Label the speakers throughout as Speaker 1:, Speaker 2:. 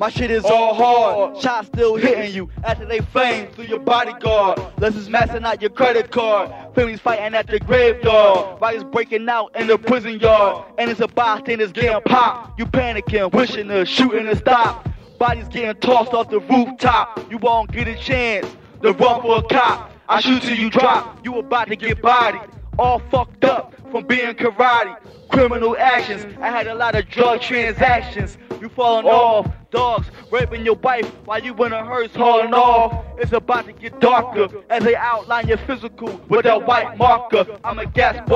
Speaker 1: My shit is all hard. Shots still hitting you after they flame through your bodyguard. Less is messing out your credit card. Families fighting at the graveyard. Riots breaking out in the prison yard. And it's a bystanders getting popped. You panicking, wishing the shooting to stop. Bodies getting tossed off the rooftop. You won't get a chance to run for a cop. I shoot till you drop. You about to get bodied. All fucked up from being karate. Criminal actions. I had a lot of drug transactions. You falling oh. off. Dogs raping your wife while you in a hearse hauling off. It's about to get darker as they outline your physical with that white marker. I'm a gas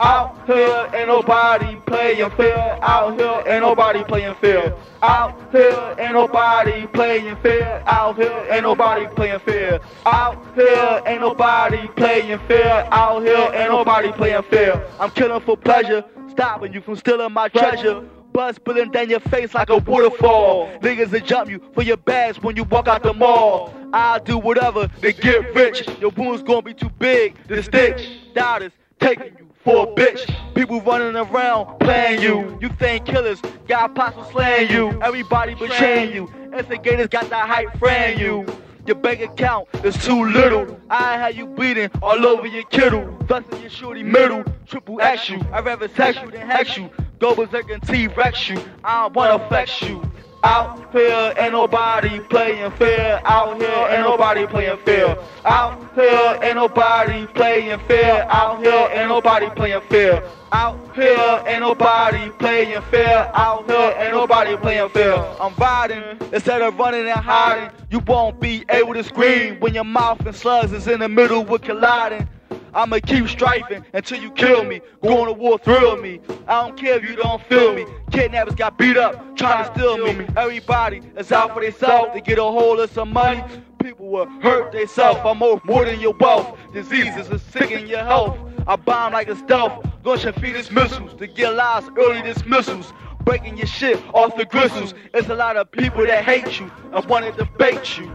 Speaker 1: Out here ain't nobody playing fair. Out here ain't nobody playing fair. Out here ain't nobody playing fair. Out here ain't nobody playing fair. Out here ain't nobody playing fair. Out here ain't nobody playing fair. I'm killing for pleasure, stopping you from stealing my treasure. Blood spilling down your face like a waterfall. Niggas will jump you for your bags when you walk out the mall. I'll do whatever to get rich. Your wounds gonna be too big to stitch. Doubters taking you for a bitch. People running around playing you. You think killers got possible slaying you. Everybody betraying you. Instigators got that hype fraying you. Your bank account is too little. I had you bleeding all over your kittle. Busting your shorty middle. Triple X you. I'd rather sex you than hex you. Go berserk and T-Rex you. I don't wanna flex you. Out here ain't nobody playing fair. Out here ain't nobody playing fair. Out here ain't nobody playing fair. Out here ain't nobody playing fair. Out here ain't nobody playing fair. Out here ain't nobody playing fair. I'm riding instead of running and hiding. You won't be able to scream when your mouth and slugs is in the middle with colliding. I'ma keep strifing until you kill me. Going to war thrill me. I don't care if you don't feel me. Kidnappers got beat up trying to steal me. Everybody is out for themselves to get a hold of some money. People will hurt themselves. I'm more, more than your wealth. Diseases are sick in your health. I bomb like a stealth. Launching fetus missiles to get lives early dismissals. Breaking your shit off the gristles. It's a lot of people that hate you and want to debate you.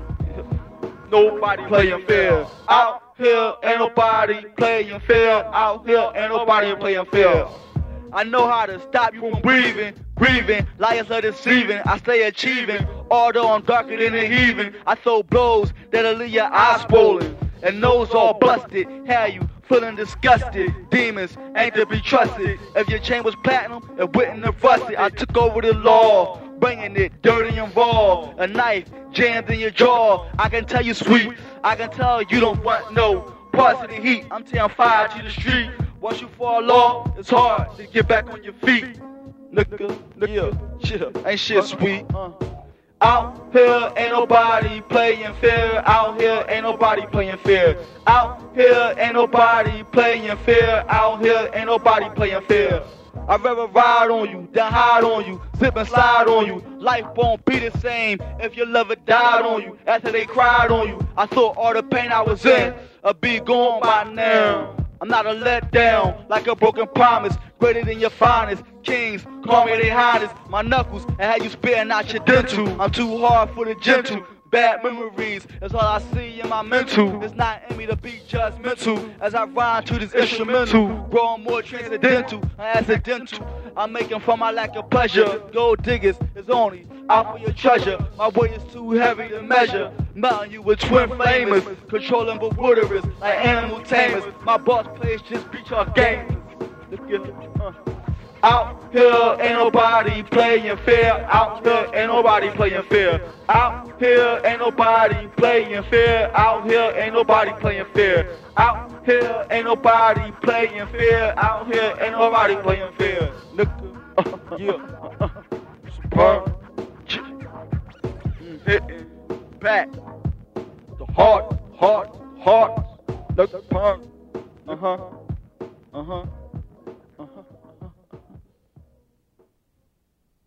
Speaker 1: Nobody playing fair. Out nobody playing fair. Out here ain't nobody playing fair. I know how to stop you from breathing, breathing. Liars are deceiving. I stay achieving. Although I'm darker than the heathen, I throw blows that'll leave your eyes swollen and nose all busted. how you feeling disgusted? Demons ain't to be trusted. If your chain was platinum, it wouldn't have rusted. I took over the law, bringing it dirty and raw. A knife jammed in your jaw. I can tell you sweet. I can tell you don't want no parts of the heat. I'm tearing fire to the street. Once you fall off, it's hard to get back on your feet. Nigga, nigga, chill. Ain't shit sweet. Uh. Out here ain't nobody playing fair. Out here ain't nobody playing fair. Out here ain't nobody playing fair. Out here ain't nobody playing fair. I'd rather ride on you than hide on you, slip and slide on you. Life won't be the same if your lover died on you after they cried on you. I saw all the pain I was in would be gone by now. I'm not a letdown, like a broken promise, greater than your finest. Kings, call me their highness. My knuckles, and how you spare out your dental. I'm too hard for the gentle. Bad memories is all I see in my mental. It's not in me to be judgmental as I rhyme to this instrumental. Growing more transcendental, accidental. I'm making for my lack of pleasure. Gold diggers is only out for your treasure. My weight is too heavy to measure. Mounting you with twin flamers, controlling but bewilderers like animal tamers. My boss plays just beat get it. Uh. Out here ain't nobody playing fair. Out here ain't nobody playing fair. Out here ain't nobody playing fair. Out here ain't nobody playing fair. Out here ain't nobody playing fair. Out here ain't nobody playing fair. Nigga, uh, yeah, heart, heart, heart, nigga, uh huh, uh huh.